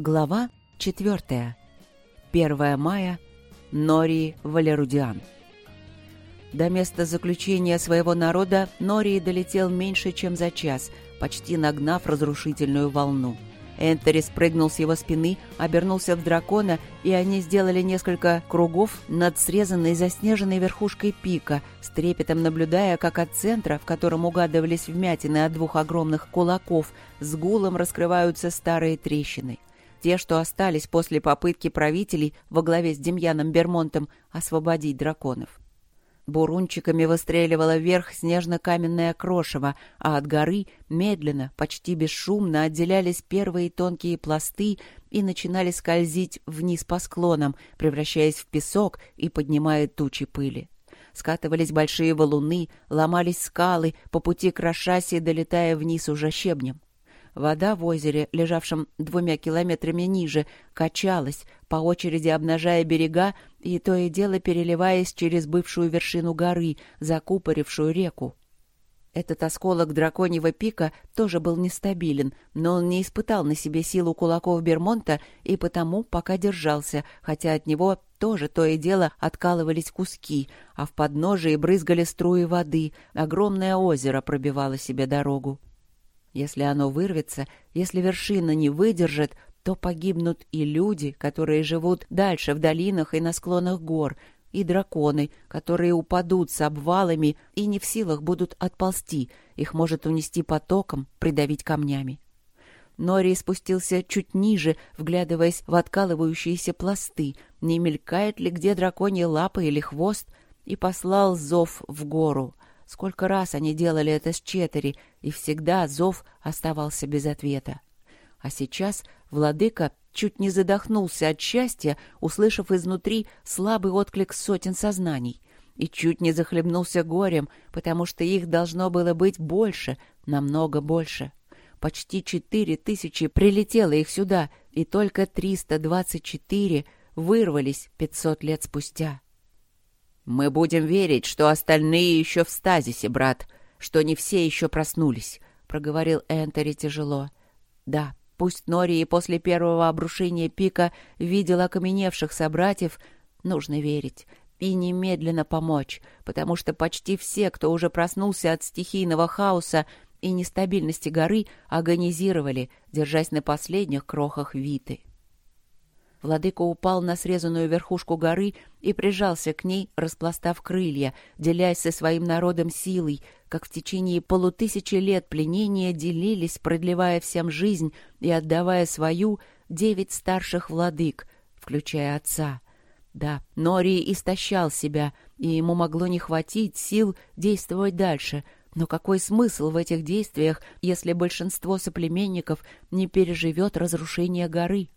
Глава 4. 1 мая. Нории Валерудиан. До места заключения своего народа Нории долетел меньше, чем за час, почти нагнав разрушительную волну. Энтери спрыгнул с его спины, обернулся в дракона, и они сделали несколько кругов над срезанной заснеженной верхушкой пика, с трепетом наблюдая, как от центра, в котором угадывались вмятины от двух огромных кулаков, с гулом раскрываются старые трещины те, что остались после попытки правителей во главе с Демьяном Бермонтом освободить драконов. Бурунчиками выстреливало вверх снежно-каменное крошево, а от горы медленно, почти бесшумно отделялись первые тонкие пласты и начинали скользить вниз по склонам, превращаясь в песок и поднимая тучи пыли. Скатывались большие валуны, ломались скалы, по пути крошась и долетая вниз уже щебнем. Вода в озере, лежавшем двумя километрами ниже, качалась, по очереди обнажая берега и то и дело переливаясь через бывшую вершину горы, закупорившую реку. Этот осколок драконьего пика тоже был нестабилен, но он не испытал на себе силу кулаков Бермонта и потому пока держался, хотя от него тоже то и дело откалывались куски, а в подножии брызгали струи воды, огромное озеро пробивало себе дорогу. Если оно вырвется, если вершина не выдержит, то погибнут и люди, которые живут дальше в долинах и на склонах гор, и драконы, которые упадут с обвалами и не в силах будут отползти, их может унести потоком, придавить камнями. Нори спустился чуть ниже, вглядываясь в откалывающиеся пласты, не мелькает ли где драконья лапа или хвост, и послал зов в гору. Сколько раз они делали это с Четери, и всегда зов оставался без ответа. А сейчас владыка чуть не задохнулся от счастья, услышав изнутри слабый отклик сотен сознаний, и чуть не захлебнулся горем, потому что их должно было быть больше, намного больше. Почти четыре тысячи прилетело их сюда, и только триста двадцать четыре вырвались пятьсот лет спустя. «Мы будем верить, что остальные еще в стазисе, брат, что не все еще проснулись», — проговорил Энтери тяжело. «Да, пусть Нори и после первого обрушения пика видел окаменевших собратьев, нужно верить и немедленно помочь, потому что почти все, кто уже проснулся от стихийного хаоса и нестабильности горы, агонизировали, держась на последних крохах Виты. Владыка упал на срезанную верхушку горы и прижался к ней, распластав крылья, делясь со своим народом силой, как в течение полутысячи лет пленения делились, продлевая всем жизнь и отдавая свою девять старших владык, включая отца. Да, Нори истощал себя, и ему могло не хватить сил действовать дальше — но какой смысл в этих действиях, если большинство соплеменников не переживет разрушение горы?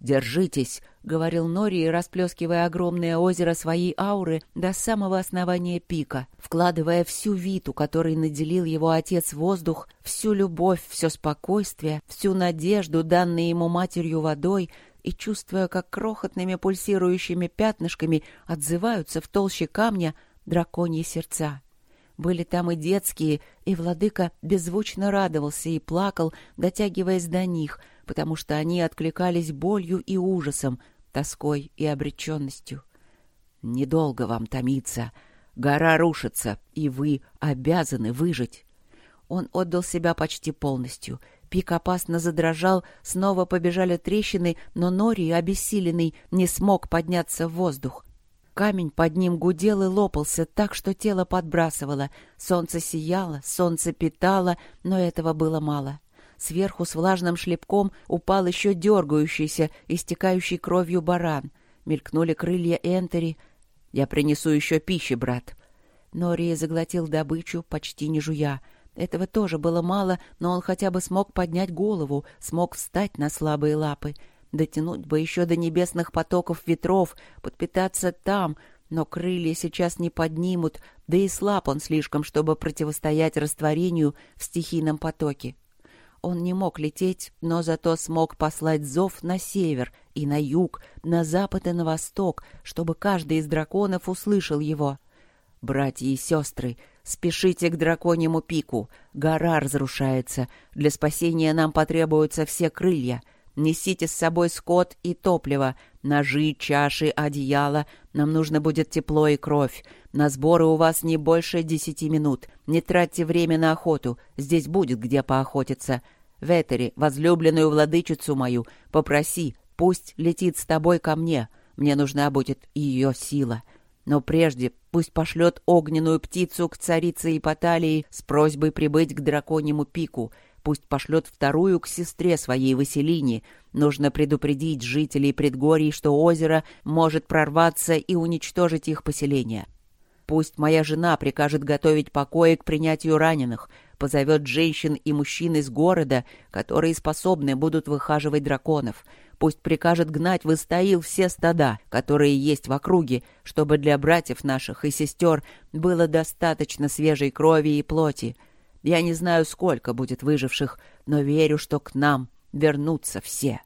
«Держитесь», — говорил Нори, расплескивая огромное озеро своей ауры до самого основания пика, вкладывая всю виту, которой наделил его отец воздух, всю любовь, все спокойствие, всю надежду, данную ему матерью водой, и чувствуя, как крохотными пульсирующими пятнышками отзываются в толще камня драконьи сердца. Были там и детские, и владыка беззвучно радовался и плакал, дотягиваясь до них — потому что они откликались болью и ужасом, тоской и обреченностью. «Недолго вам томиться. Гора рушится, и вы обязаны выжить». Он отдал себя почти полностью. Пик опасно задрожал, снова побежали трещины, но Нори, обессиленный, не смог подняться в воздух. Камень под ним гудел и лопался так, что тело подбрасывало. Солнце сияло, солнце питало, но этого было мало. Сверху с влажным шлепком упал еще дергающийся, истекающий кровью баран. Мелькнули крылья Энтери. «Я принесу еще пищи, брат». Нори заглотил добычу, почти не жуя. Этого тоже было мало, но он хотя бы смог поднять голову, смог встать на слабые лапы. Дотянуть бы еще до небесных потоков ветров, подпитаться там, но крылья сейчас не поднимут, да и слаб он слишком, чтобы противостоять растворению в стихийном потоке. Он не мог лететь, но зато смог послать зов на север и на юг, на запад и на восток, чтобы каждый из драконов услышал его. «Братья и сестры, спешите к драконьему пику. Гора разрушается. Для спасения нам потребуются все крылья. Несите с собой скот и топливо, ножи, чаши, одеяло. Нам нужно будет тепло и кровь. На сборы у вас не больше десяти минут. Не тратьте время на охоту. Здесь будет где поохотиться. Ветери, возлюбленную владычицу мою, попроси, пусть летит с тобой ко мне. Мне нужна будет ее сила. Но прежде пусть пошлет огненную птицу к царице Ипоталии с просьбой прибыть к драконьему пику — Пусть пошлет вторую к сестре своей Василине. Нужно предупредить жителей предгорий, что озеро может прорваться и уничтожить их поселение. Пусть моя жена прикажет готовить покои к принятию раненых, позовет женщин и мужчин из города, которые способны будут выхаживать драконов. Пусть прикажет гнать в Истаил все стада, которые есть в округе, чтобы для братьев наших и сестер было достаточно свежей крови и плоти. Я не знаю, сколько будет выживших, но верю, что к нам вернутся все.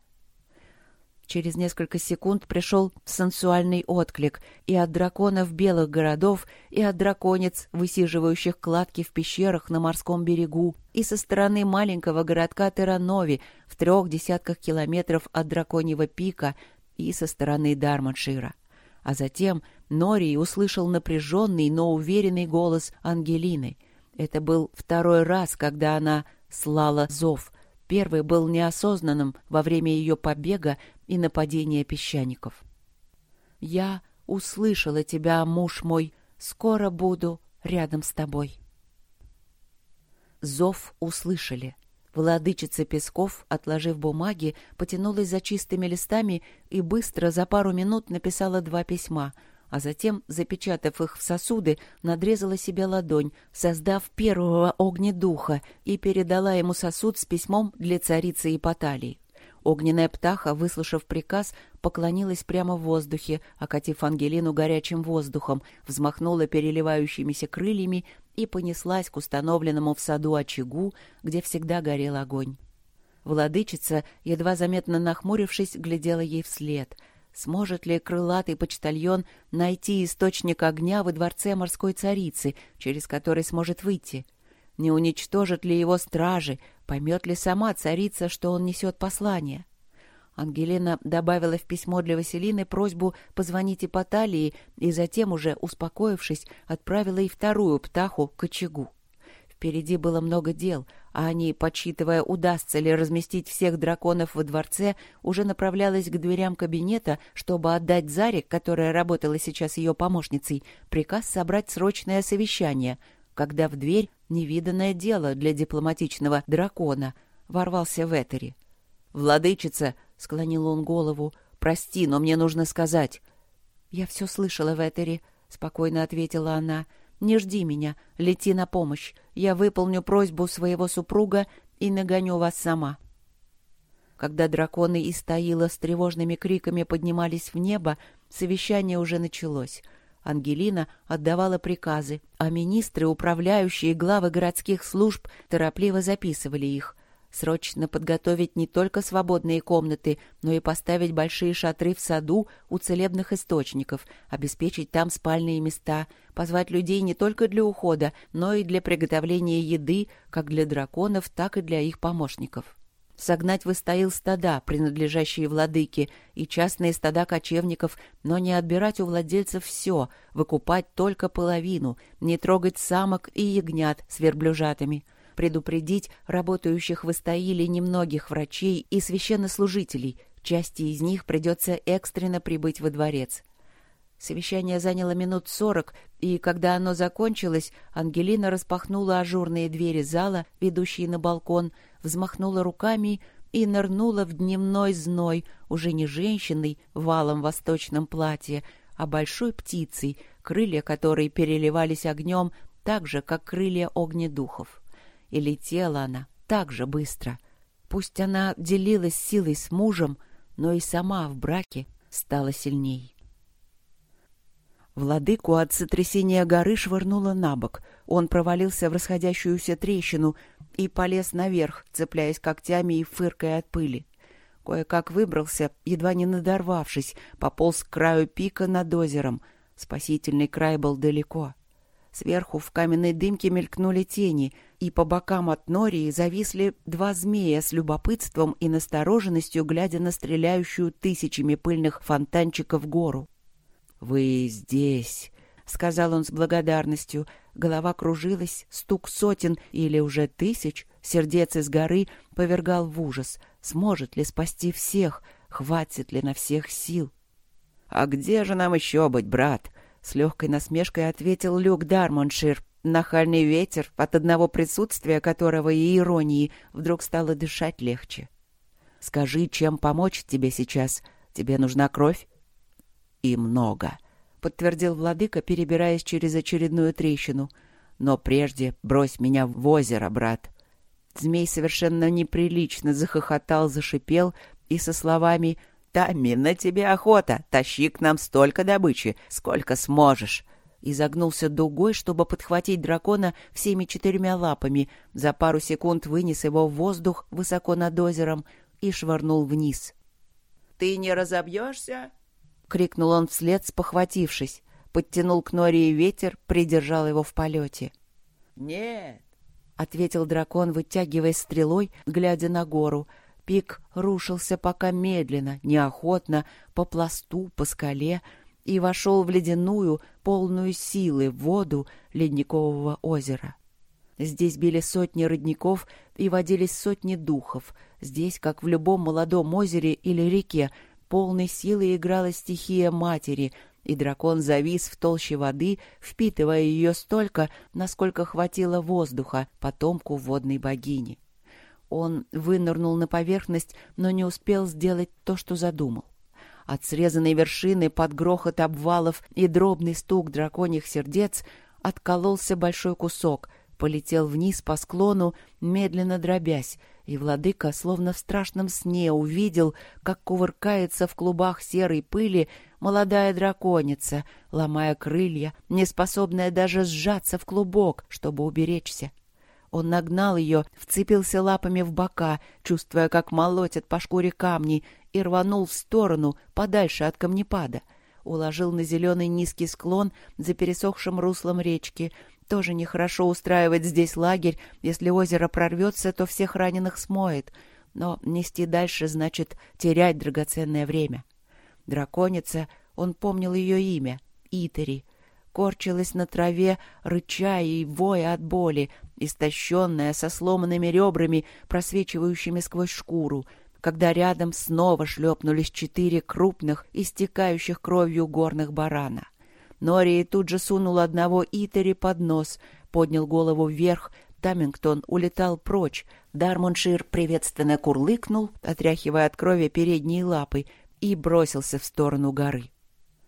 Через несколько секунд пришел сенсуальный отклик и от драконов белых городов, и от драконец, высиживающих кладки в пещерах на морском берегу, и со стороны маленького городка Терранови в трех десятках километров от драконьего пика, и со стороны Дарманшира. А затем Нори услышал напряженный, но уверенный голос Ангелины — это был второй раз, когда она слала зов. Первый был неосознанным во время ее побега и нападения песчаников. «Я услышала тебя, муж мой. Скоро буду рядом с тобой». Зов услышали. Владычица Песков, отложив бумаги, потянулась за чистыми листами и быстро за пару минут написала два письма — а затем, запечатав их в сосуды, надрезала себе ладонь, создав первого огнедуха и передала ему сосуд с письмом для царицы Ипоталии. Огненная птаха, выслушав приказ, поклонилась прямо в воздухе, окатив Ангелину горячим воздухом, взмахнула переливающимися крыльями и понеслась к установленному в саду очагу, где всегда горел огонь. Владычица, едва заметно нахмурившись, глядела ей вслед — Сможет ли крылатый почтальон найти источник огня во дворце морской царицы, через который сможет выйти? Не уничтожат ли его стражи? Поймет ли сама царица, что он несет послание? Ангелина добавила в письмо для Василины просьбу позвонить Ипоталии и затем, уже успокоившись, отправила и вторую птаху к очагу. Впереди было много дел, а они, подсчитывая, удастся ли разместить всех драконов во дворце, уже направлялась к дверям кабинета, чтобы отдать Заре, которая работала сейчас ее помощницей, приказ собрать срочное совещание, когда в дверь невиданное дело для дипломатичного дракона ворвался Ветери. «Владычица!» — склонил он голову. «Прости, но мне нужно сказать». «Я все слышала, Ветери», — спокойно ответила она. Не жди меня, лети на помощь. Я выполню просьбу своего супруга и нагоню вас сама». Когда драконы из Таила с тревожными криками поднимались в небо, совещание уже началось. Ангелина отдавала приказы, а министры, управляющие главы городских служб торопливо записывали их. Срочно подготовить не только свободные комнаты, но и поставить большие шатры в саду у целебных источников, обеспечить там спальные места, позвать людей не только для ухода, но и для приготовления еды, как для драконов, так и для их помощников. Согнать в Истаил стада, принадлежащие владыке, и частные стада кочевников, но не отбирать у владельцев все, выкупать только половину, не трогать самок и ягнят с верблюжатами — предупредить работающих в Истаиле немногих врачей и священнослужителей, части из них придется экстренно прибыть во дворец. Совещание заняло минут сорок, и когда оно закончилось, Ангелина распахнула ажурные двери зала, ведущие на балкон, взмахнула руками и нырнула в дневной зной, уже не женщиной в валом восточном платье, а большой птицей, крылья которой переливались огнем так же, как крылья огнедухов и летела она так же быстро. Пусть она делилась силой с мужем, но и сама в браке стала сильней. Владыку от сотрясения горы швырнуло на бок. Он провалился в расходящуюся трещину и полез наверх, цепляясь когтями и фыркая от пыли. Кое-как выбрался, едва не надорвавшись, пополз к краю пика над озером. Спасительный край был далеко. Сверху в каменной дымке мелькнули тени, и по бокам от Нории зависли два змея с любопытством и настороженностью, глядя на стреляющую тысячами пыльных фонтанчиков гору. «Вы здесь!» — сказал он с благодарностью. Голова кружилась, стук сотен или уже тысяч сердец из горы повергал в ужас. Сможет ли спасти всех? Хватит ли на всех сил? «А где же нам еще быть, брат?» — с легкой насмешкой ответил Люк Дармоншир. Нахальный ветер, от одного присутствия которого и иронии вдруг стало дышать легче. «Скажи, чем помочь тебе сейчас? Тебе нужна кровь?» «И много», — подтвердил владыка, перебираясь через очередную трещину. «Но прежде брось меня в озеро, брат». Змей совершенно неприлично захохотал, зашипел и со словами «Тами, на тебе охота! Тащи к нам столько добычи, сколько сможешь!» Изогнулся дугой, чтобы подхватить дракона всеми четырьмя лапами, за пару секунд вынес его в воздух высоко над озером и швырнул вниз. «Ты не разобьешься?» — крикнул он вслед, спохватившись. Подтянул к Нории ветер, придержал его в полете. «Нет!» — ответил дракон, вытягиваясь стрелой, глядя на гору. Пик рушился пока медленно, неохотно, по пласту, по скале, и вошел в ледяную, полную силы воду ледникового озера. Здесь били сотни родников и водились сотни духов. Здесь, как в любом молодом озере или реке, полной силой играла стихия матери, и дракон завис в толще воды, впитывая ее столько, насколько хватило воздуха потомку водной богини. Он вынырнул на поверхность, но не успел сделать то, что задумал. От срезанной вершины под грохот обвалов и дробный стук драконьих сердец откололся большой кусок, полетел вниз по склону, медленно дробясь, и владыка, словно в страшном сне, увидел, как кувыркается в клубах серой пыли молодая драконица, ломая крылья, неспособная даже сжаться в клубок, чтобы уберечься. Он нагнал ее, вцепился лапами в бока, чувствуя, как молотят по шкуре камни, и рванул в сторону, подальше от камнепада. Уложил на зеленый низкий склон за пересохшим руслом речки, тоже нехорошо устраивать здесь лагерь. Если озеро прорвется, то всех раненых смоет. Но нести дальше значит терять драгоценное время. Драконица, он помнил ее имя — Итери. Корчилась на траве, рыча и воя от боли, истощенная, со сломанными ребрами, просвечивающими сквозь шкуру, когда рядом снова шлепнулись четыре крупных, истекающих кровью горных барана — Нори тут же сунул одного Итери под нос, поднял голову вверх. Тамингтон улетал прочь. Дармоншир приветственно курлыкнул, отряхивая от крови передние лапы, и бросился в сторону горы.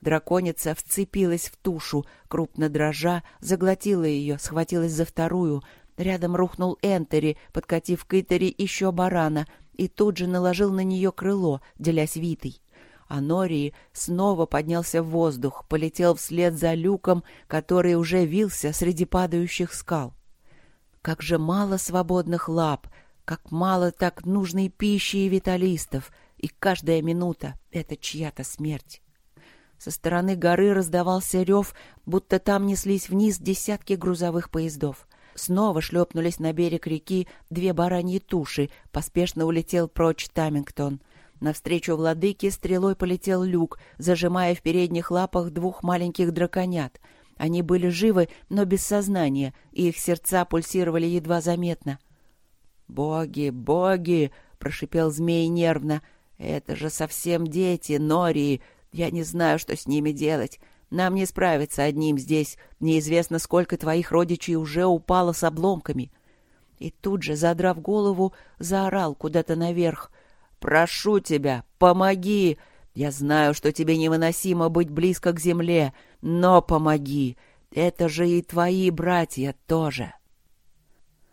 Драконица вцепилась в тушу, крупно дрожа, заглотила ее, схватилась за вторую. Рядом рухнул Энтери, подкатив к Итери еще барана, и тут же наложил на нее крыло, делясь витой а Нории снова поднялся в воздух, полетел вслед за люком, который уже вился среди падающих скал. Как же мало свободных лап, как мало так нужной пищи и виталистов, и каждая минута — это чья-то смерть. Со стороны горы раздавался рев, будто там неслись вниз десятки грузовых поездов. Снова шлепнулись на берег реки две бараньи туши, поспешно улетел прочь Тамингтон. Навстречу владыке стрелой полетел люк, зажимая в передних лапах двух маленьких драконят. Они были живы, но без сознания, и их сердца пульсировали едва заметно. «Боги, боги!» — прошипел змей нервно. «Это же совсем дети, Нории! Я не знаю, что с ними делать. Нам не справиться одним здесь. Неизвестно, сколько твоих родичей уже упало с обломками». И тут же, задрав голову, заорал куда-то наверх — Прошу тебя, помоги! Я знаю, что тебе невыносимо быть близко к земле, но помоги! Это же и твои братья тоже!»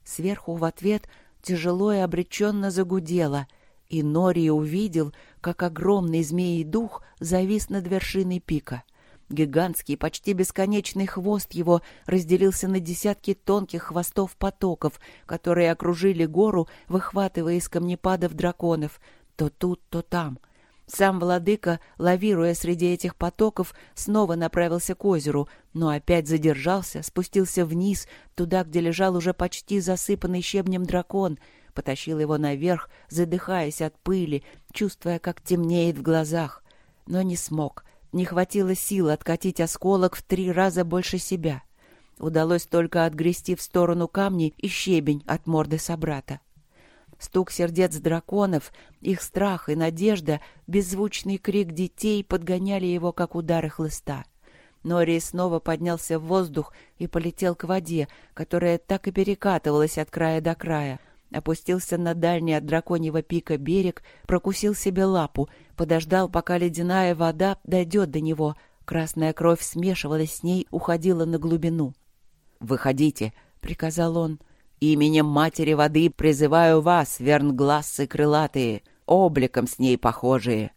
Сверху в ответ тяжело и обреченно загудело, и Нори увидел, как огромный змеи дух завис над вершиной пика. Гигантский, почти бесконечный хвост его разделился на десятки тонких хвостов потоков, которые окружили гору, выхватывая из камнепадов драконов, то тут, то там. Сам владыка, лавируя среди этих потоков, снова направился к озеру, но опять задержался, спустился вниз, туда, где лежал уже почти засыпанный щебнем дракон, потащил его наверх, задыхаясь от пыли, чувствуя, как темнеет в глазах. Но не смог, не хватило сил откатить осколок в три раза больше себя. Удалось только отгрести в сторону камни и щебень от морды собрата. Стук сердец драконов, их страх и надежда, беззвучный крик детей подгоняли его, как удары хлыста. Нори снова поднялся в воздух и полетел к воде, которая так и перекатывалась от края до края. Опустился на дальний от драконьего пика берег, прокусил себе лапу, подождал, пока ледяная вода дойдет до него. Красная кровь смешивалась с ней, уходила на глубину. «Выходите», — приказал он. «Именем Матери Воды призываю вас, вернглассы крылатые, обликом с ней похожие».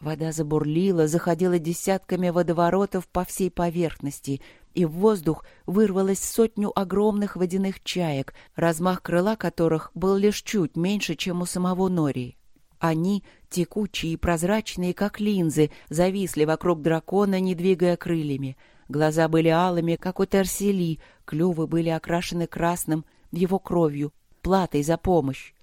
Вода забурлила, заходила десятками водоворотов по всей поверхности, и в воздух вырвалось сотню огромных водяных чаек, размах крыла которых был лишь чуть меньше, чем у самого Нории. Они, текучие и прозрачные, как линзы, зависли вокруг дракона, не двигая крыльями — Глаза были алыми, как у Терсели, клювы были окрашены красным, его кровью, платой за помощь.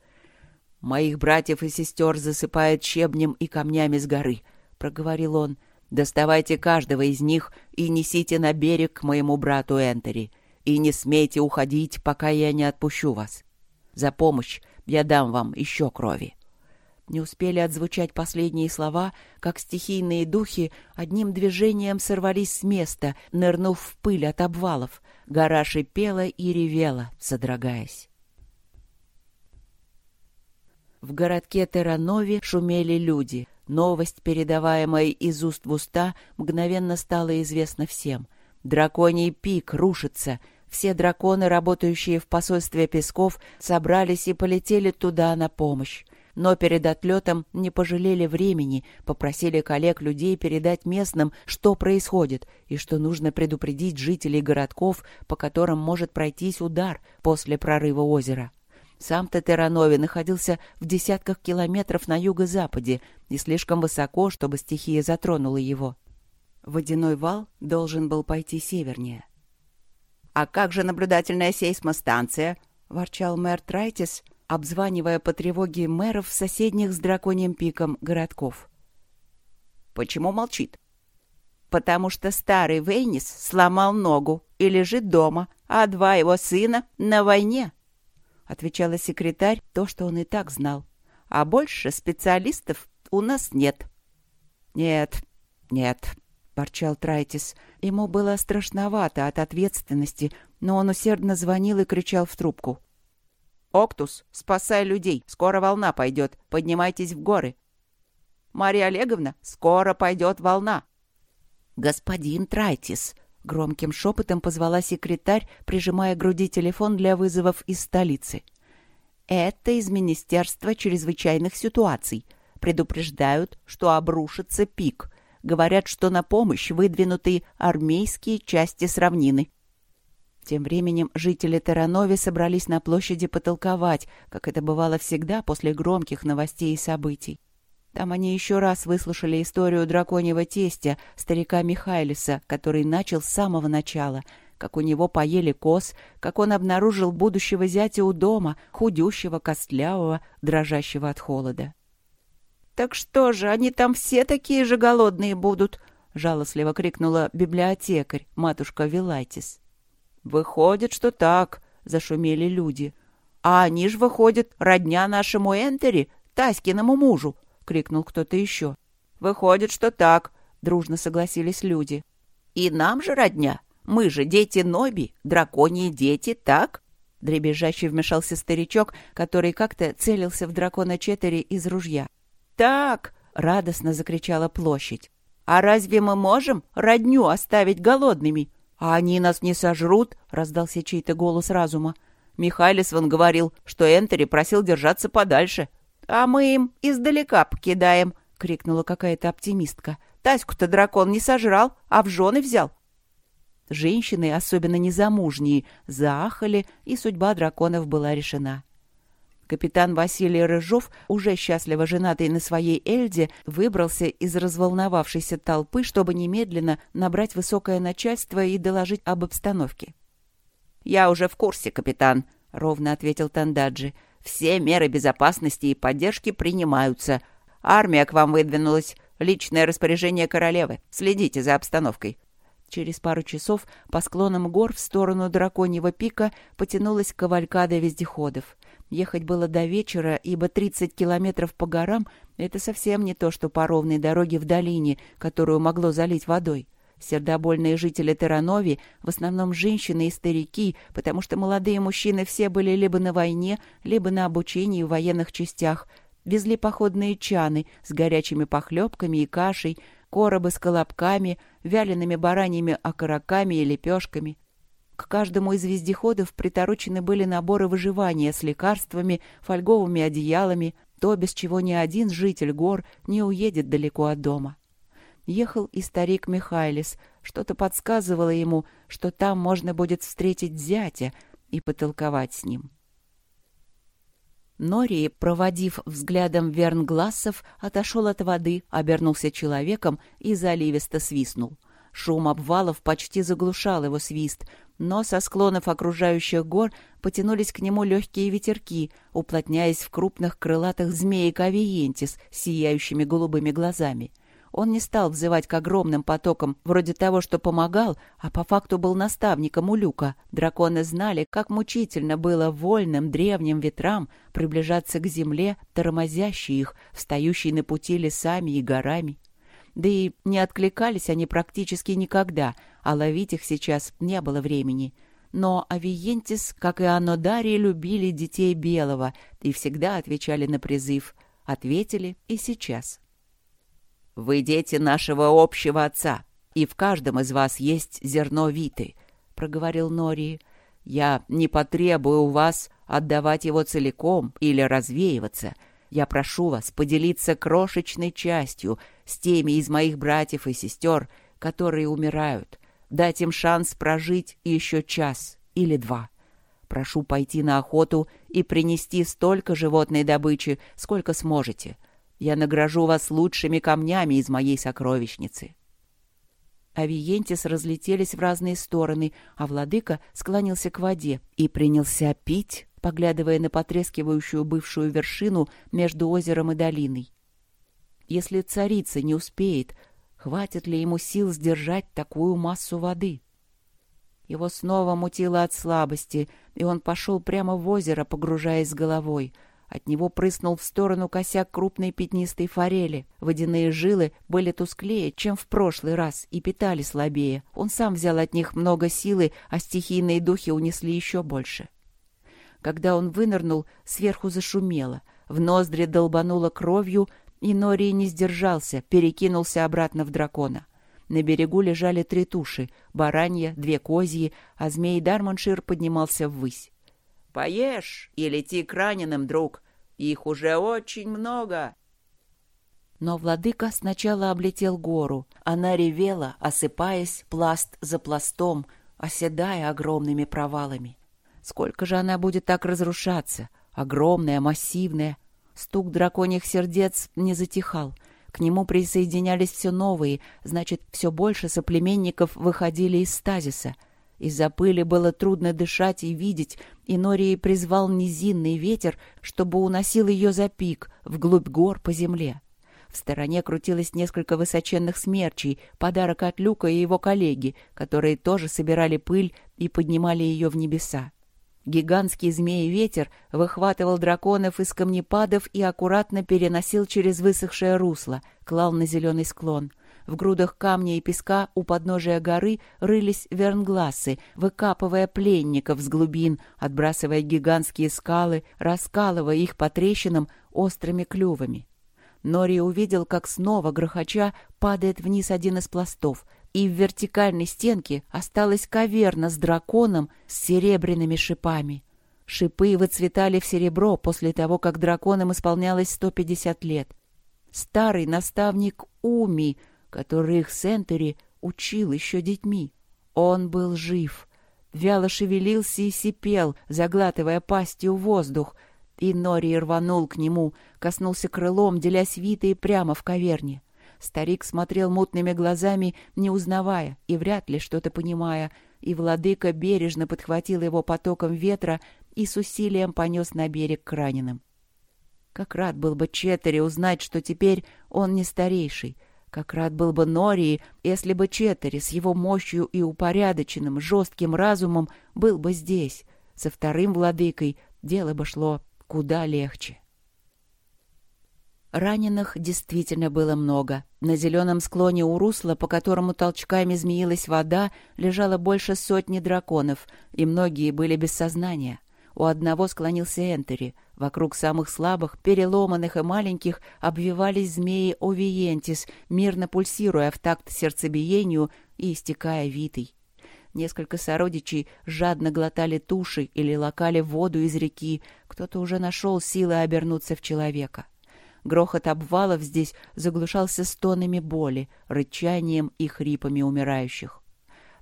«Моих братьев и сестер засыпает щебнем и камнями с горы», — проговорил он. «Доставайте каждого из них и несите на берег к моему брату Энтери. И не смейте уходить, пока я не отпущу вас. За помощь я дам вам еще крови». Не успели отзвучать последние слова, как стихийные духи одним движением сорвались с места, нырнув в пыль от обвалов. Гора шипела и ревела, содрогаясь. В городке Терранови шумели люди. Новость, передаваемая из уст в уста, мгновенно стала известна всем. Драконий пик рушится. Все драконы, работающие в посольстве Песков, собрались и полетели туда на помощь но перед отлетом не пожалели времени, попросили коллег-людей передать местным, что происходит и что нужно предупредить жителей городков, по которым может пройтись удар после прорыва озера. Сам Тетеранови находился в десятках километров на юго-западе и слишком высоко, чтобы стихия затронула его. Водяной вал должен был пойти севернее. «А как же наблюдательная сейсмостанция?» — ворчал мэр Трайтис, обзванивая по тревоге мэров соседних с драконьим пиком городков. «Почему молчит?» «Потому что старый Вейнис сломал ногу и лежит дома, а два его сына на войне», — отвечала секретарь то, что он и так знал. «А больше специалистов у нас нет». «Нет, нет», — ворчал Трайтис. Ему было страшновато от ответственности, но он усердно звонил и кричал в трубку. «Октус, спасай людей, скоро волна пойдет, поднимайтесь в горы». «Мария Олеговна, скоро пойдет волна». «Господин Трайтис», — громким шепотом позвала секретарь, прижимая к груди телефон для вызовов из столицы. «Это из Министерства чрезвычайных ситуаций. Предупреждают, что обрушится пик. Говорят, что на помощь выдвинуты армейские части с равнины. Тем временем жители Таранови собрались на площади потолковать, как это бывало всегда после громких новостей и событий. Там они еще раз выслушали историю драконьего тестя, старика Михайлиса, который начал с самого начала, как у него поели коз, как он обнаружил будущего зятя у дома, худющего, костлявого, дрожащего от холода. «Так что же, они там все такие же голодные будут?» — жалостливо крикнула библиотекарь, матушка Вилайтис. «Выходит, что так», — зашумели люди. «А они ж, выходят, родня нашему Энтери, Таськиному мужу», — крикнул кто-то еще. «Выходит, что так», — дружно согласились люди. «И нам же родня. Мы же дети Ноби, драконьи дети, так?» Дребезжащий вмешался старичок, который как-то целился в дракона Четери из ружья. «Так!» — радостно закричала площадь. «А разве мы можем родню оставить голодными? «А они нас не сожрут?» — раздался чей-то голос разума. Михайлис вон говорил, что Энтери просил держаться подальше. «А мы им издалека покидаем!» — крикнула какая-то оптимистка. «Таську-то дракон не сожрал, а в жены взял!» Женщины, особенно незамужние, заахали, и судьба драконов была решена. Капитан Василий Рыжов, уже счастливо женатый на своей Эльде, выбрался из разволновавшейся толпы, чтобы немедленно набрать высокое начальство и доложить об обстановке. «Я уже в курсе, капитан», — ровно ответил Тандаджи. «Все меры безопасности и поддержки принимаются. Армия к вам выдвинулась. Личное распоряжение королевы. Следите за обстановкой». Через пару часов по склонам гор в сторону Драконьего пика потянулась кавалькада вездеходов. Ехать было до вечера, ибо 30 километров по горам — это совсем не то, что по ровной дороге в долине, которую могло залить водой. Сердобольные жители Терранови, в основном женщины и старики, потому что молодые мужчины все были либо на войне, либо на обучении в военных частях, везли походные чаны с горячими похлебками и кашей, коробы с колобками, вялеными бараньими окороками и лепешками. К каждому из вездеходов приторочены были наборы выживания с лекарствами, фольговыми одеялами, то, без чего ни один житель гор не уедет далеко от дома. Ехал и старик Михайлис. Что-то подсказывало ему, что там можно будет встретить зятя и потолковать с ним. Нори, проводив взглядом Вернглассов, отошел от воды, обернулся человеком и заливисто свистнул. Шум обвалов почти заглушал его свист, но со склонов окружающих гор потянулись к нему легкие ветерки, уплотняясь в крупных крылатых змеек авиентис с сияющими голубыми глазами. Он не стал взывать к огромным потокам, вроде того, что помогал, а по факту был наставником у люка. Драконы знали, как мучительно было вольным древним ветрам приближаться к земле, тормозящей их, встающей на пути лесами и горами. Да и не откликались они практически никогда, а ловить их сейчас не было времени. Но Авиентис, как и Аннодари, любили детей Белого и всегда отвечали на призыв. Ответили и сейчас. «Вы дети нашего общего отца, и в каждом из вас есть зерно Виты», — проговорил Нори. «Я не потребую у вас отдавать его целиком или развеиваться. Я прошу вас поделиться крошечной частью с теми из моих братьев и сестер, которые умирают, дать им шанс прожить еще час или два. Прошу пойти на охоту и принести столько животной добычи, сколько сможете. Я награжу вас лучшими камнями из моей сокровищницы». Авиентис разлетелись в разные стороны, а владыка склонился к воде и принялся пить, поглядывая на потрескивающую бывшую вершину между озером и долиной. Если царица не успеет, хватит ли ему сил сдержать такую массу воды? Его снова мутило от слабости, и он пошел прямо в озеро, погружаясь головой. От него прыснул в сторону косяк крупной пятнистой форели. Водяные жилы были тусклее, чем в прошлый раз, и питали слабее. Он сам взял от них много силы, а стихийные духи унесли еще больше. Когда он вынырнул, сверху зашумело. В ноздри долбануло кровью, и Нори не сдержался, перекинулся обратно в дракона. На берегу лежали три туши — баранья, две козьи, а змей Дарманшир поднимался ввысь. «Поешь и лети к раненым, друг. Их уже очень много». Но владыка сначала облетел гору. Она ревела, осыпаясь пласт за пластом, оседая огромными провалами. Сколько же она будет так разрушаться? Огромная, массивная, Стук драконьих сердец не затихал. К нему присоединялись все новые, значит, все больше соплеменников выходили из стазиса. Из-за пыли было трудно дышать и видеть, и Нории призвал низинный ветер, чтобы уносил ее за пик, вглубь гор по земле. В стороне крутилось несколько высоченных смерчей, подарок от Люка и его коллеги, которые тоже собирали пыль и поднимали ее в небеса. Гигантский змей-ветер выхватывал драконов из камнепадов и аккуратно переносил через высохшее русло, клал на зеленый склон. В грудах камня и песка у подножия горы рылись вернгласы, выкапывая пленников с глубин, отбрасывая гигантские скалы, раскалывая их по трещинам острыми клювами. Нори увидел, как снова грохоча падает вниз один из пластов — и в вертикальной стенке осталась каверна с драконом с серебряными шипами. Шипы выцветали в серебро после того, как драконам исполнялось 150 лет. Старый наставник Уми, который их Сентери учил еще детьми. Он был жив. Вяло шевелился и сипел, заглатывая пастью воздух. и Нори рванул к нему, коснулся крылом, делясь Витой прямо в каверне. Старик смотрел мутными глазами, не узнавая и вряд ли что-то понимая, и владыка бережно подхватил его потоком ветра и с усилием понес на берег к раненым. Как рад был бы Четтери узнать, что теперь он не старейший. Как рад был бы Нории, если бы Четтери с его мощью и упорядоченным, жестким разумом был бы здесь. Со вторым владыкой дело бы шло куда легче. Раненых действительно было много. На зеленом склоне у русла, по которому толчками змеилась вода, лежало больше сотни драконов, и многие были без сознания. У одного склонился Энтери. Вокруг самых слабых, переломанных и маленьких обвивались змеи Овиентис, мирно пульсируя в такт сердцебиению и истекая витой. Несколько сородичей жадно глотали туши или лакали воду из реки. Кто-то уже нашел силы обернуться в человека. Грохот обвалов здесь заглушался стонами боли, рычанием и хрипами умирающих.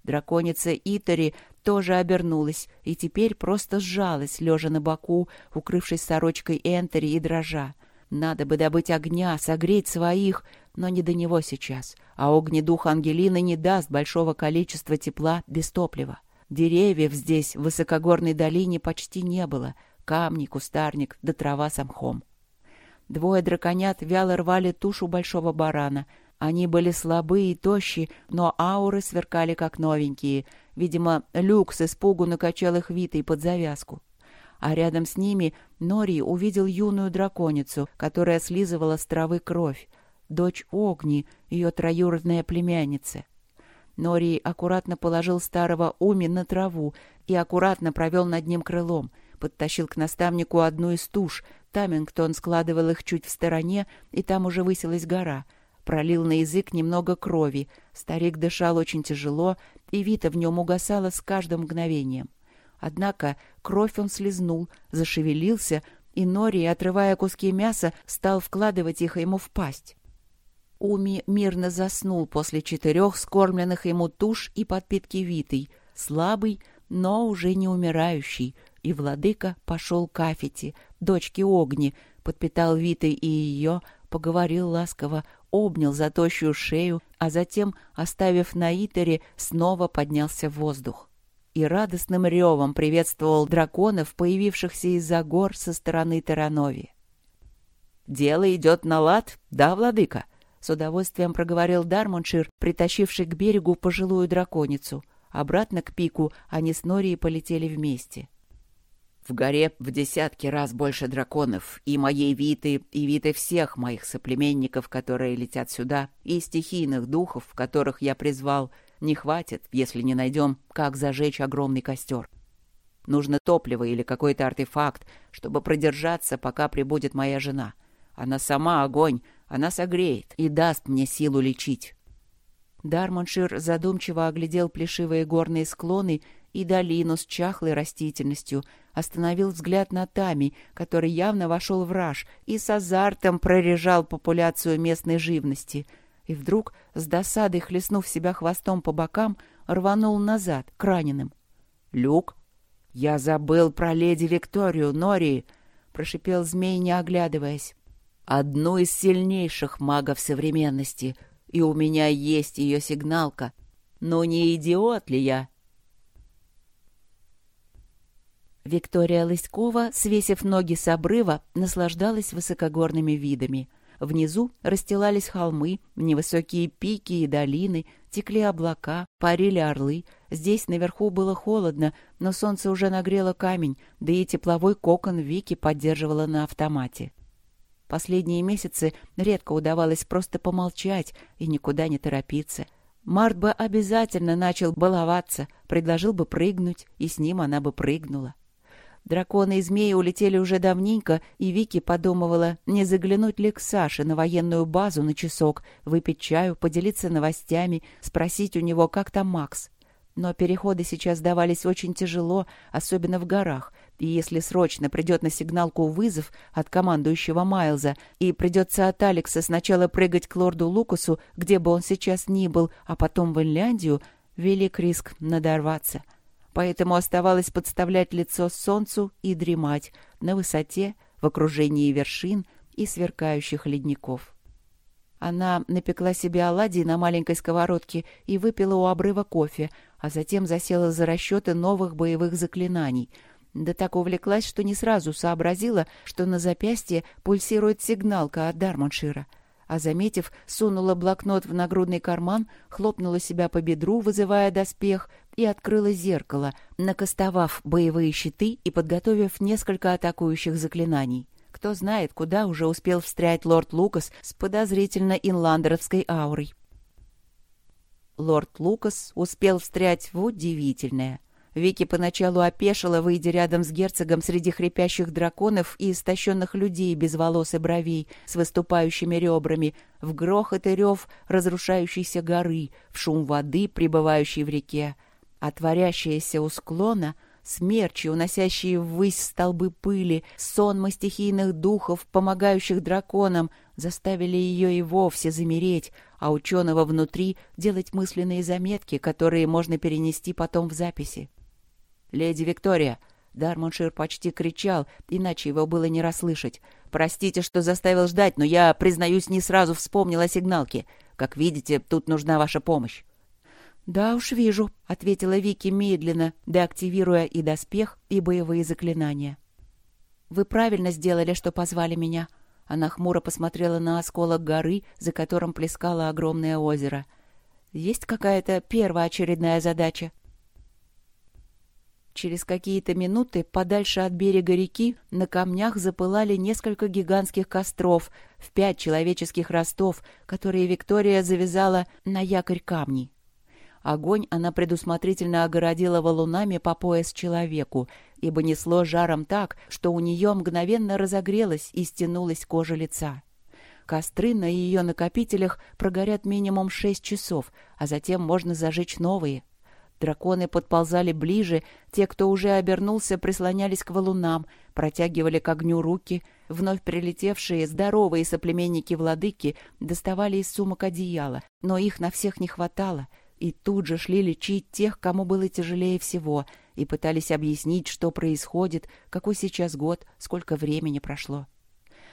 Драконица Итори тоже обернулась и теперь просто сжалась, лежа на боку, укрывшись сорочкой Энтери и дрожа. Надо бы добыть огня, согреть своих, но не до него сейчас, а огнедух Ангелины не даст большого количества тепла без топлива. Деревьев здесь, в высокогорной долине, почти не было. Камни, кустарник да трава с мхом. Двое драконят вяло рвали тушу большого барана. Они были слабые и тощи, но ауры сверкали как новенькие. Видимо, Люк с испугу накачал их витой под завязку. А рядом с ними Нори увидел юную драконицу, которая слизывала с травы кровь. Дочь Огни, ее троюродная племянница. Нори аккуратно положил старого Уми на траву и аккуратно провел над ним крылом — подтащил к наставнику одну из туш. Тамингтон складывал их чуть в стороне, и там уже высилась гора. Пролил на язык немного крови. Старик дышал очень тяжело, и Вита в нем угасала с каждым мгновением. Однако кровь он слезнул, зашевелился, и Нори, отрывая куски мяса, стал вкладывать их ему в пасть. Уми мирно заснул после четырех скормленных ему туш и подпитки Витой, слабый, но уже не умирающий, и владыка пошел к Афите, дочке Огни, подпитал Витой и ее, поговорил ласково, обнял за тощую шею, а затем, оставив на Итере, снова поднялся в воздух. И радостным ревом приветствовал драконов, появившихся из-за гор со стороны Таранови. «Дело идет на лад, да, владыка?» — с удовольствием проговорил Дармоншир, притащивший к берегу пожилую драконицу. Обратно к пику они с Норией полетели вместе. В горе в десятки раз больше драконов, и моей Виты, и Виты всех моих соплеменников, которые летят сюда, и стихийных духов, которых я призвал, не хватит, если не найдем, как зажечь огромный костер. Нужно топливо или какой-то артефакт, чтобы продержаться, пока прибудет моя жена. Она сама огонь, она согреет и даст мне силу лечить. Дармоншир задумчиво оглядел плешивые горные склоны и долину с чахлой растительностью, остановил взгляд на Тами, который явно вошел в раж и с азартом прорежал популяцию местной живности. И вдруг, с досадой хлестнув себя хвостом по бокам, рванул назад, к раненым. «Люк, я забыл про леди Викторию, Нори!» — прошипел змей, не оглядываясь. «Одну из сильнейших магов современности, и у меня есть ее сигналка. Но не идиот ли я?» Виктория Лыськова, свесив ноги с обрыва, наслаждалась высокогорными видами. Внизу расстилались холмы, невысокие пики и долины, текли облака, парили орлы. Здесь наверху было холодно, но солнце уже нагрело камень, да и тепловой кокон Вики поддерживало на автомате. Последние месяцы редко удавалось просто помолчать и никуда не торопиться. Март бы обязательно начал баловаться, предложил бы прыгнуть, и с ним она бы прыгнула. Драконы и змеи улетели уже давненько, и Вики подумывала, не заглянуть ли к Саше на военную базу на часок, выпить чаю, поделиться новостями, спросить у него, как там Макс. Но переходы сейчас давались очень тяжело, особенно в горах, и если срочно придет на сигналку вызов от командующего Майлза, и придется от Алекса сначала прыгать к лорду Лукасу, где бы он сейчас ни был, а потом в Инляндию, велик риск надорваться — поэтому оставалось подставлять лицо солнцу и дремать на высоте, в окружении вершин и сверкающих ледников. Она напекла себе оладьи на маленькой сковородке и выпила у обрыва кофе, а затем засела за расчеты новых боевых заклинаний. Да так увлеклась, что не сразу сообразила, что на запястье пульсирует сигналка от Дармоншира. А заметив, сунула блокнот в нагрудный карман, хлопнула себя по бедру, вызывая доспех, и открыла зеркало, накастовав боевые щиты и подготовив несколько атакующих заклинаний. Кто знает, куда уже успел встрять лорд Лукас с подозрительно инландеровской аурой. Лорд Лукас успел встрять в удивительное. Вики поначалу опешила, выйдя рядом с герцогом среди хрипящих драконов и истощенных людей без волос и бровей, с выступающими ребрами, в грохот и рев разрушающейся горы, в шум воды, прибывающей в реке. Творящаяся у склона — смерчи, уносящие ввысь столбы пыли, сонмы стихийных духов, помогающих драконам, заставили ее и вовсе замереть, а ученого внутри делать мысленные заметки, которые можно перенести потом в записи. «Леди Виктория!» Дармоншир почти кричал, иначе его было не расслышать. «Простите, что заставил ждать, но я, признаюсь, не сразу вспомнил о сигналке. Как видите, тут нужна ваша помощь». «Да уж вижу», — ответила Вики медленно, деактивируя и доспех, и боевые заклинания. «Вы правильно сделали, что позвали меня». Она хмуро посмотрела на осколок горы, за которым плескало огромное озеро. «Есть какая-то первоочередная задача?» Через какие-то минуты подальше от берега реки на камнях запылали несколько гигантских костров в пять человеческих ростов, которые Виктория завязала на якорь камней. Огонь она предусмотрительно огородила валунами по пояс человеку, ибо несло жаром так, что у нее мгновенно разогрелась и стянулась кожа лица. Костры на ее накопителях прогорят минимум шесть часов, а затем можно зажечь новые. Драконы подползали ближе, те, кто уже обернулся, прислонялись к валунам, протягивали к огню руки, вновь прилетевшие здоровые соплеменники владыки доставали из сумок одеяла, но их на всех не хватало — и тут же шли лечить тех, кому было тяжелее всего, и пытались объяснить, что происходит, какой сейчас год, сколько времени прошло.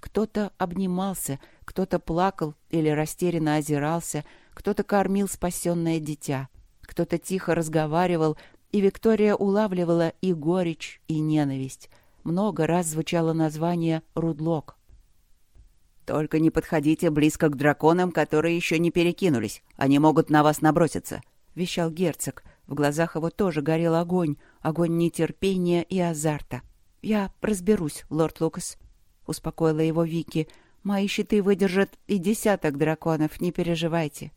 Кто-то обнимался, кто-то плакал или растерянно озирался, кто-то кормил спасенное дитя, кто-то тихо разговаривал, и Виктория улавливала и горечь, и ненависть. Много раз звучало название «Рудлок». «Только не подходите близко к драконам, которые еще не перекинулись. Они могут на вас наброситься», — вещал герцог. В глазах его тоже горел огонь, огонь нетерпения и азарта. «Я разберусь, лорд Лукас», — успокоила его Вики. «Мои щиты выдержат и десяток драконов, не переживайте».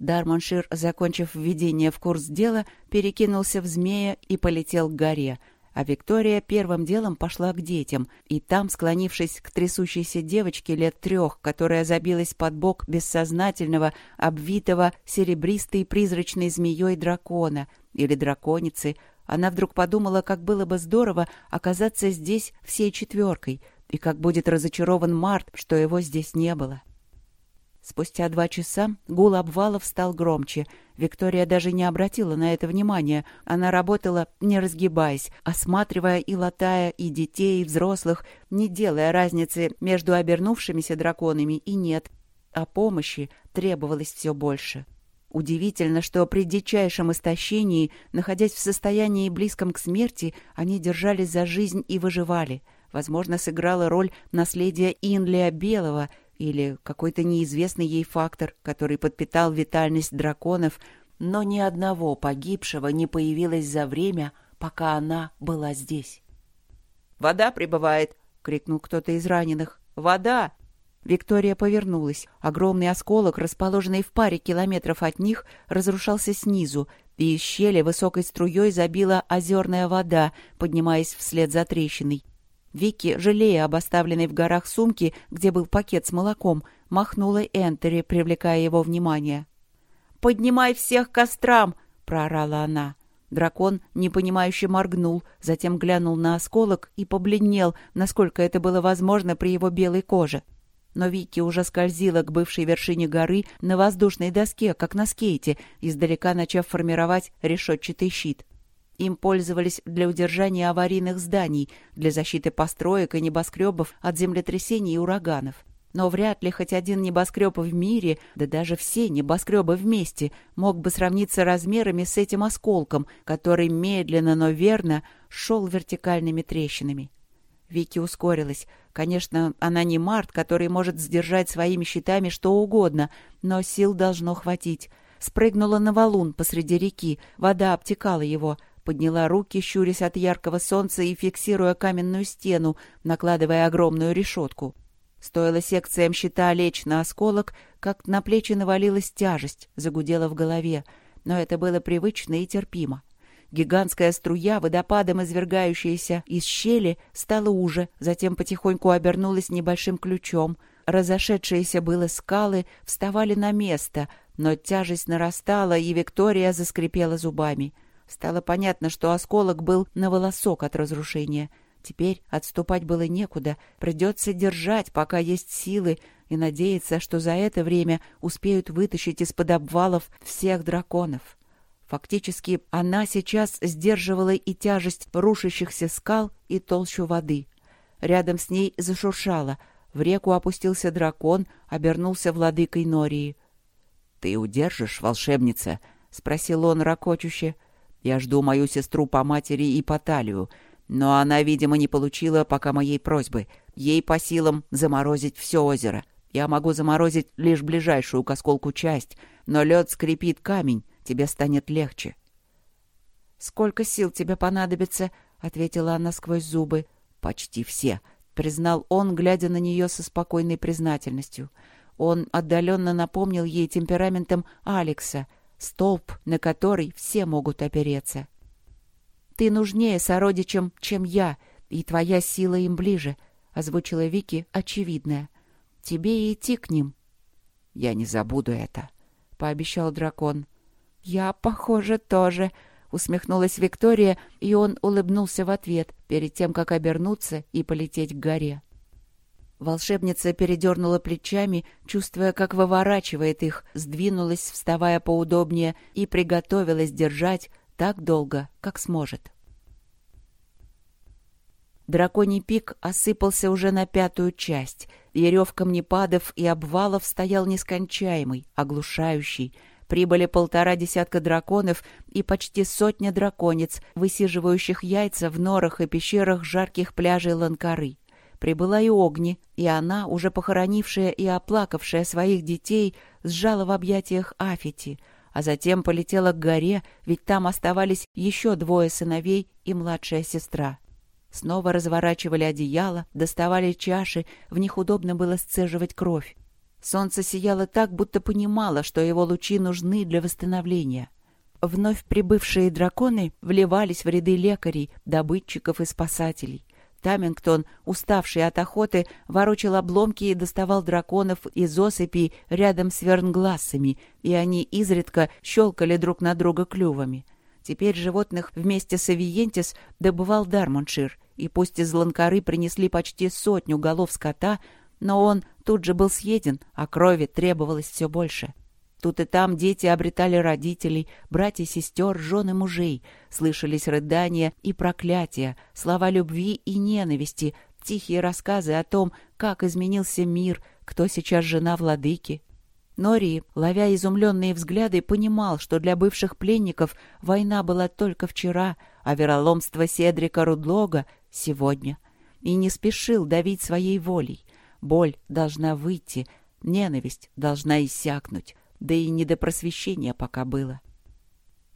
Дармоншир, закончив введение в курс дела, перекинулся в змея и полетел к горе — а Виктория первым делом пошла к детям, и там, склонившись к трясущейся девочке лет трех, которая забилась под бок бессознательного, обвитого серебристой призрачной змеей дракона или драконицы, она вдруг подумала, как было бы здорово оказаться здесь всей четверкой, и как будет разочарован Март, что его здесь не было. Спустя два часа гул обвалов стал громче. Виктория даже не обратила на это внимания. Она работала, не разгибаясь, осматривая и латая и детей, и взрослых, не делая разницы между обернувшимися драконами и нет. А помощи требовалось все больше. Удивительно, что при дичайшем истощении, находясь в состоянии близком к смерти, они держались за жизнь и выживали. Возможно, сыграла роль наследия Инлия Белого — или какой-то неизвестный ей фактор, который подпитал витальность драконов, но ни одного погибшего не появилось за время, пока она была здесь. «Вода прибывает!» — крикнул кто-то из раненых. «Вода!» Виктория повернулась. Огромный осколок, расположенный в паре километров от них, разрушался снизу, и из щели высокой струей забила озерная вода, поднимаясь вслед за трещиной. Вики, жалея об оставленной в горах сумке, где был пакет с молоком, махнула Энтери, привлекая его внимание. «Поднимай всех к кострам!» — проорала она. Дракон, непонимающе моргнул, затем глянул на осколок и побледнел, насколько это было возможно при его белой коже. Но Вики уже скользила к бывшей вершине горы на воздушной доске, как на скейте, издалека начав формировать решетчатый щит. Им пользовались для удержания аварийных зданий, для защиты построек и небоскребов от землетрясений и ураганов. Но вряд ли хоть один небоскреб в мире, да даже все небоскребы вместе, мог бы сравниться размерами с этим осколком, который медленно, но верно шел вертикальными трещинами. Вики ускорилась. Конечно, она не Март, который может сдержать своими щитами что угодно, но сил должно хватить. Спрыгнула на валун посреди реки, вода обтекала его, подняла руки, щурясь от яркого солнца и фиксируя каменную стену, накладывая огромную решетку. Стоило секциям щита лечь на осколок, как на плечи навалилась тяжесть, загудела в голове, но это было привычно и терпимо. Гигантская струя, водопадом извергающаяся из щели, стала уже, затем потихоньку обернулась небольшим ключом. Разошедшиеся было скалы вставали на место, но тяжесть нарастала, и Виктория заскрипела зубами. Стало понятно, что осколок был на волосок от разрушения. Теперь отступать было некуда, придется держать, пока есть силы, и надеяться, что за это время успеют вытащить из-под обвалов всех драконов. Фактически она сейчас сдерживала и тяжесть рушащихся скал, и толщу воды. Рядом с ней зашуршало. В реку опустился дракон, обернулся владыкой Нории. — Ты удержишь, волшебница? — спросил он ракочуще. — Я жду мою сестру по матери и по талию, но она, видимо, не получила пока моей просьбы. Ей по силам заморозить все озеро. Я могу заморозить лишь ближайшую к осколку часть, но лед скрипит камень, тебе станет легче. — Сколько сил тебе понадобится? — ответила она сквозь зубы. — Почти все, — признал он, глядя на нее со спокойной признательностью. Он отдаленно напомнил ей темпераментом Алекса, столб, на который все могут опереться. — Ты нужнее сородичам, чем я, и твоя сила им ближе, — озвучила Вики очевидное. — Тебе и идти к ним. — Я не забуду это, — пообещал дракон. — «Я, похоже, тоже», — усмехнулась Виктория, и он улыбнулся в ответ, перед тем, как обернуться и полететь к горе. Волшебница передернула плечами, чувствуя, как выворачивает их, сдвинулась, вставая поудобнее, и приготовилась держать так долго, как сможет. Драконий пик осыпался уже на пятую часть. Ерев камнепадов и обвалов стоял нескончаемый, оглушающий, Прибыли полтора десятка драконов и почти сотня драконец, высиживающих яйца в норах и пещерах жарких пляжей Ланкары. Прибыла и Огни, и она, уже похоронившая и оплакавшая своих детей, сжала в объятиях Афити, а затем полетела к горе, ведь там оставались еще двое сыновей и младшая сестра. Снова разворачивали одеяло, доставали чаши, в них удобно было сцеживать кровь. Солнце сияло так, будто понимало, что его лучи нужны для восстановления. Вновь прибывшие драконы вливались в ряды лекарей, добытчиков и спасателей. Тамингтон, уставший от охоты, ворочал обломки и доставал драконов из осыпи рядом с вернглассами, и они изредка щелкали друг на друга клювами. Теперь животных вместе с Авиентис добывал Дармоншир, и пусть из Ланкары принесли почти сотню голов скота, но он тут же был съеден, а крови требовалось все больше. Тут и там дети обретали родителей, братья сестер, жены мужей. Слышались рыдания и проклятия, слова любви и ненависти, тихие рассказы о том, как изменился мир, кто сейчас жена владыки. Нори, ловя изумленные взгляды, понимал, что для бывших пленников война была только вчера, а вероломство Седрика Рудлога — сегодня. И не спешил давить своей волей. Боль должна выйти, ненависть должна иссякнуть, да и не до просвещения пока было.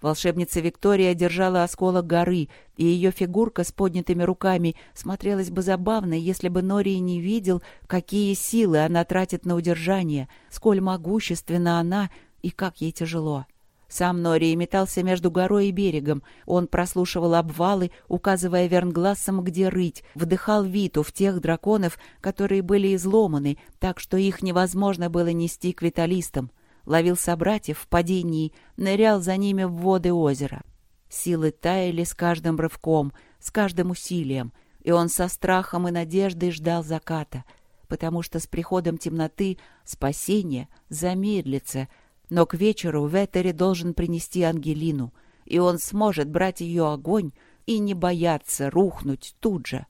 Волшебница Виктория держала осколок горы, и ее фигурка с поднятыми руками смотрелась бы забавно, если бы Нори не видел, какие силы она тратит на удержание, сколь могущественна она и как ей тяжело. Сам Нори метался между горой и берегом. Он прослушивал обвалы, указывая вернглассом, где рыть, вдыхал виту в тех драконов, которые были изломаны, так что их невозможно было нести к виталистам. Ловил собратьев в падении, нырял за ними в воды озера. Силы таяли с каждым рывком, с каждым усилием, и он со страхом и надеждой ждал заката, потому что с приходом темноты спасение замедлится — но к вечеру Ветери должен принести Ангелину, и он сможет брать ее огонь и не бояться рухнуть тут же,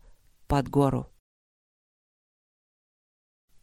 под гору.